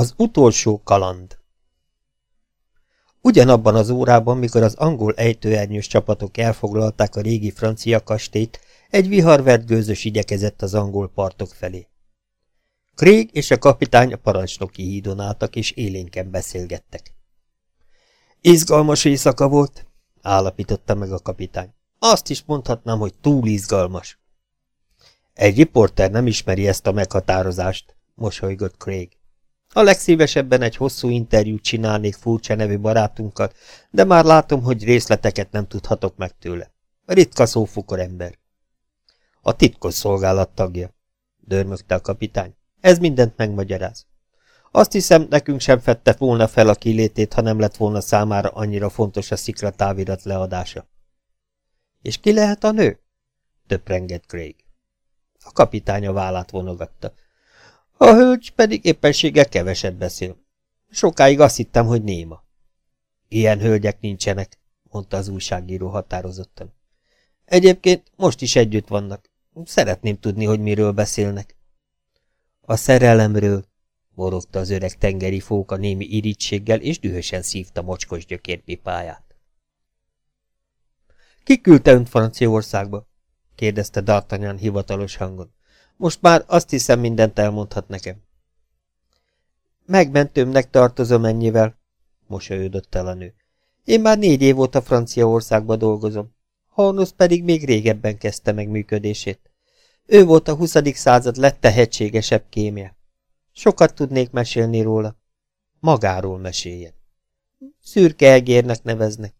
Az utolsó kaland Ugyanabban az órában, mikor az angol ejtőernyős csapatok elfoglalták a régi francia kastélyt, egy viharvert gőzös igyekezett az angol partok felé. Craig és a kapitány a parancsnoki hídon álltak, és élénken beszélgettek. Izgalmas éjszaka volt, állapította meg a kapitány. Azt is mondhatnám, hogy túl izgalmas. Egy riporter nem ismeri ezt a meghatározást, mosolygott Craig. A legszívesebben egy hosszú interjút csinálnék furcsa nevű barátunkkal, de már látom, hogy részleteket nem tudhatok meg tőle. Ritka szófukor ember. A titkos szolgálat tagja, dörmögte a kapitány. Ez mindent megmagyaráz. Azt hiszem, nekünk sem fette volna fel a kilétét, ha nem lett volna számára annyira fontos a szikra távirat leadása. És ki lehet a nő? töprengett Craig. A kapitány a vállát vonogatta. A hölgy pedig éppenséggel keveset beszél. Sokáig azt hittem, hogy néma. Ilyen hölgyek nincsenek, mondta az újságíró határozottan. Egyébként most is együtt vannak. Szeretném tudni, hogy miről beszélnek. A szerelemről, morogta az öreg tengeri fóka némi irítséggel, és dühösen szívta mocskos gyökérpipáját. Ki küldte önt Franciaországba? kérdezte D'Artagnan hivatalos hangon. Most már azt hiszem, mindent elmondhat nekem. Megmentőmnek tartozom ennyivel, mosolyodott el a nő. Én már négy év óta Franciaországba dolgozom. Hornusz pedig még régebben kezdte meg működését. Ő volt a 20. század legtehetségesebb kémje. Sokat tudnék mesélni róla. Magáról meséljen. Szürke egérnek neveznek.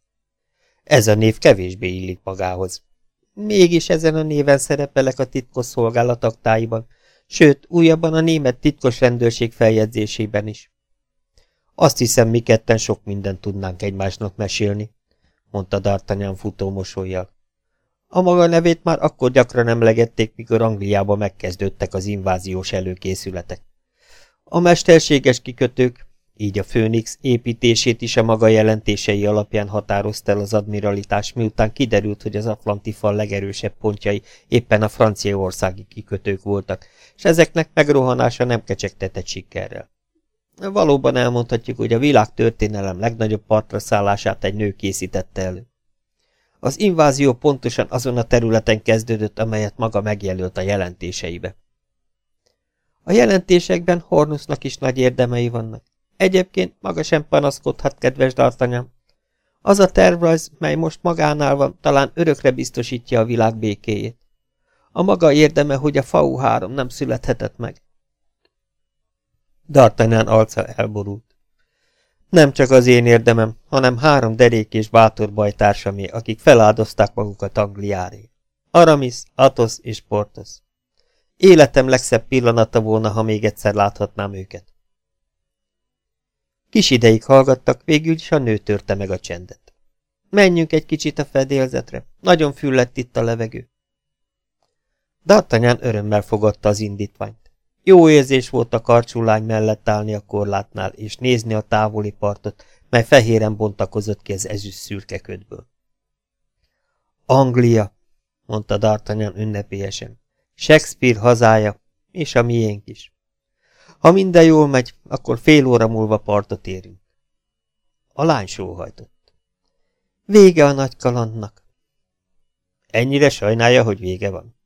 Ez a név kevésbé illik magához. Mégis ezen a néven szerepelek a titkos szolgálat sőt, újabban a német titkos rendőrség feljegyzésében is. Azt hiszem, mi ketten sok mindent tudnánk egymásnak mesélni, mondta D'Artagnan futó mosolyjal. A maga nevét már akkor gyakran emlegették, mikor Angliába megkezdődtek az inváziós előkészületek. A mesterséges kikötők, így a Főnix építését is a maga jelentései alapján határozta el az admiralitás, miután kiderült, hogy az Atlanti fal legerősebb pontjai éppen a franciaországi kikötők voltak, és ezeknek megrohanása nem kecsegtetett sikerrel. Valóban elmondhatjuk, hogy a világ történelem legnagyobb partra szállását egy nő készítette elő. Az invázió pontosan azon a területen kezdődött, amelyet maga megjelölt a jelentéseibe. A jelentésekben Hornusznak is nagy érdemei vannak. Egyébként maga sem panaszkodhat, kedves D'Artagnan. Az a tervrajz, mely most magánál van, talán örökre biztosítja a világ békéjét. A maga érdeme, hogy a FAU 3 nem születhetett meg. D'Artagnan arca elborult. Nem csak az én érdemem, hanem három derék és bátor bajtársamé, akik feláldozták magukat Angliáré. Aramis, Athos és Porthos. Életem legszebb pillanata volna, ha még egyszer láthatnám őket. Kis ideig hallgattak, végül is a nő törte meg a csendet. Menjünk egy kicsit a fedélzetre, nagyon füllett itt a levegő. D'Artagnan örömmel fogadta az indítványt. Jó érzés volt a karcsulány mellett állni a korlátnál, és nézni a távoli partot, mely fehéren bontakozott ki az ezüst szürke ködből. Anglia, mondta D'Artagnan ünnepélyesen. Shakespeare hazája, és a miénk is. Ha minden jól megy, akkor fél óra múlva partot érünk. A lány sóhajtott. Vége a nagy kalandnak. Ennyire sajnálja, hogy vége van.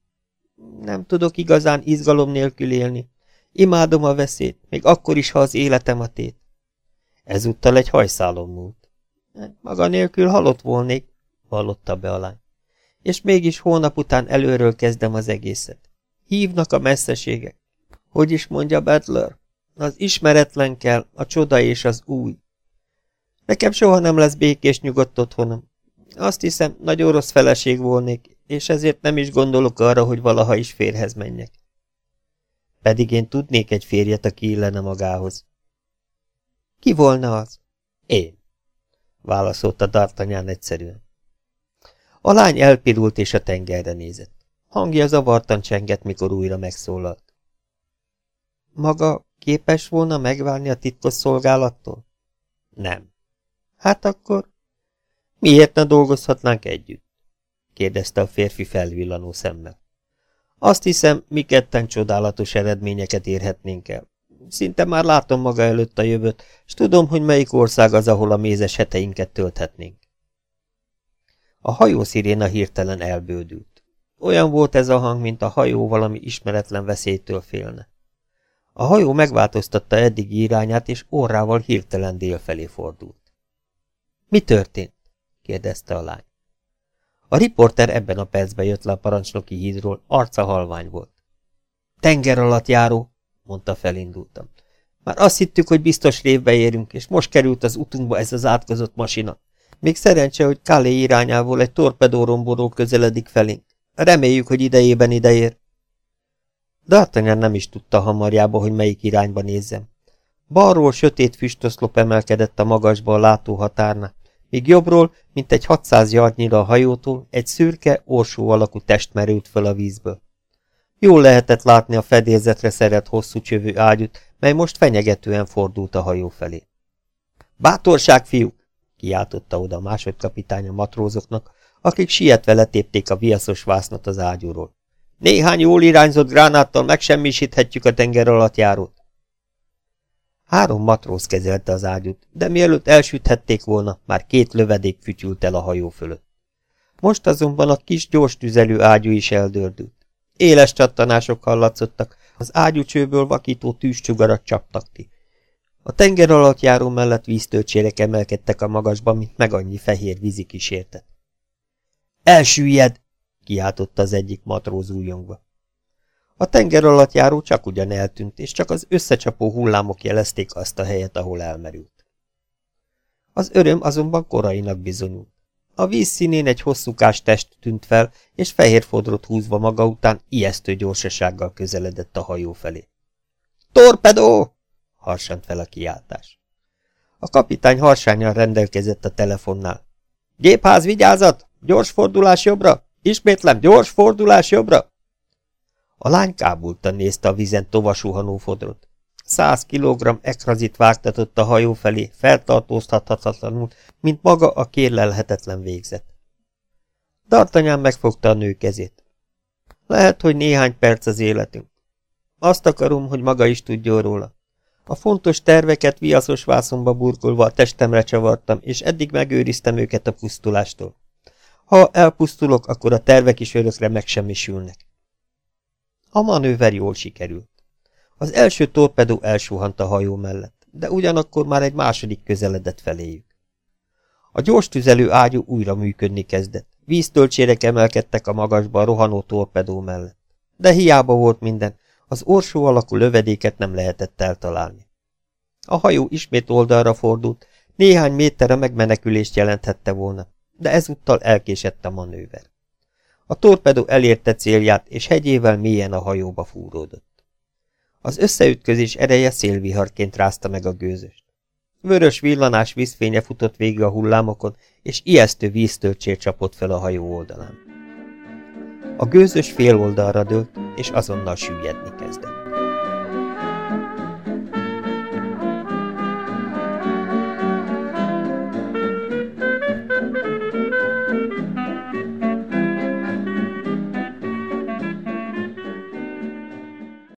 Nem tudok igazán izgalom nélkül élni. Imádom a veszélyt, még akkor is, ha az életem a tét. Ezúttal egy hajszálom múlt. Maga nélkül halott volnék, vallotta be a lány. És mégis hónap után előről kezdem az egészet. Hívnak a messzeségek. Hogy is mondja Butler? Az ismeretlen kell, a csoda és az új. Nekem soha nem lesz békés nyugodt otthonom. Azt hiszem, nagyon rossz feleség volnék, és ezért nem is gondolok arra, hogy valaha is férhez menjek. Pedig én tudnék egy férjet, aki illene magához. Ki volna az? Én, válaszolta D'Artagnan egyszerűen. A lány elpirult és a tengerre nézett. Hangja zavartan csengett, mikor újra megszólalt. Maga képes volna megválni a titkos szolgálattól? Nem. Hát akkor miért ne dolgozhatnánk együtt? kérdezte a férfi felvillanó szemmel. Azt hiszem, mi ketten csodálatos eredményeket érhetnénk el. Szinte már látom maga előtt a jövőt, és tudom, hogy melyik ország az, ahol a mézes heteinket tölthetnénk. A hajó sziréna hirtelen elbődült. Olyan volt ez a hang, mint a hajó valami ismeretlen veszélytől félne. A hajó megváltoztatta eddigi irányát, és orrával hirtelen dél felé fordult. Mi történt? kérdezte a lány. A riporter ebben a percben jött le a parancsnoki hídról, arca halvány volt. Tenger alatt járó, mondta felindultam. Már azt hittük, hogy biztos révbe érünk, és most került az utunkba ez az átkozott masina. Még szerencse, hogy Kálé irányából egy torpedóromboró közeledik felénk. Reméljük, hogy idejében ideér. D'Artagnan nem is tudta hamarjába, hogy melyik irányba nézzem. Balról sötét füstoszlop emelkedett a magasba a látóhatárnál, míg jobbról, mint egy 600 yardnyira a hajótól, egy szürke, orsó alakú test merült föl a vízből. Jól lehetett látni a fedélzetre szeret hosszú csövű ágyút, mely most fenyegetően fordult a hajó felé. Bátorság, fiúk! kiáltotta oda a másodkapitány a matrózoknak, akik sietve letépték a viaszos vásznat az ágyúról. Néhány jól irányzott gránáttal megsemmisíthetjük a tenger alatt járót. Három matróz kezelte az ágyút, de mielőtt elsüthették volna, már két lövedék fütyült el a hajó fölött. Most azonban a kis gyors tüzelő ágyú is eldördült. Éles csattanások hallatszottak, az ágyúcsőből vakító tűzcsugarak csaptak ki. A tenger alatt járó mellett víztölcsérek emelkedtek a magasba, mint meg annyi fehér vízi kísértet. Elsüllyed! Kiáltotta az egyik matróz újongva. A tenger alatt járó csak ugyan eltűnt, és csak az összecsapó hullámok jelezték azt a helyet, ahol elmerült. Az öröm azonban korainak bizonyult. A víz színén egy hosszúkás test tűnt fel, és fehér fodrot húzva maga után ijesztő gyorsasággal közeledett a hajó felé. Torpedó! harsant fel a kiáltás. A kapitány harsányan rendelkezett a telefonnál. Gépház, vigyázat! Gyors fordulás jobbra! Ismétlem, gyors fordulás jobbra! A lány kábultan nézte a vizen tovasuhanó fodrot. Száz kilogramm ekrazit vágtatott a hajó felé, feltartóztathatatlanul, mint maga a kérlelhetetlen végzet. Dartanyán megfogta a nő kezét. Lehet, hogy néhány perc az életünk. Azt akarom, hogy maga is tudjon róla. A fontos terveket viaszos vászomba burkolva a testemre csavartam, és eddig megőriztem őket a pusztulástól. Ha elpusztulok, akkor a tervek is örökre megsemmisülnek. A manőver jól sikerült. Az első torpedó elsuhant a hajó mellett, de ugyanakkor már egy második közeledett feléjük. A gyors tüzelő ágyú újra működni kezdett. Víztölcsérek emelkedtek a magasba a rohanó torpedó mellett. De hiába volt minden, az orsó alakú lövedéket nem lehetett eltalálni. A hajó ismét oldalra fordult, néhány méterre megmenekülést jelenthette volna, de ezúttal elkésett a manőver. A torpedó elérte célját, és hegyével mélyen a hajóba fúródott. Az összeütközés ereje szélviharként rázta meg a gőzöst. Vörös villanás vízfénye futott végig a hullámokon, és ijesztő víztölcsér csapott fel a hajó oldalán. A gőzös fél oldalra dőlt, és azonnal süllyedni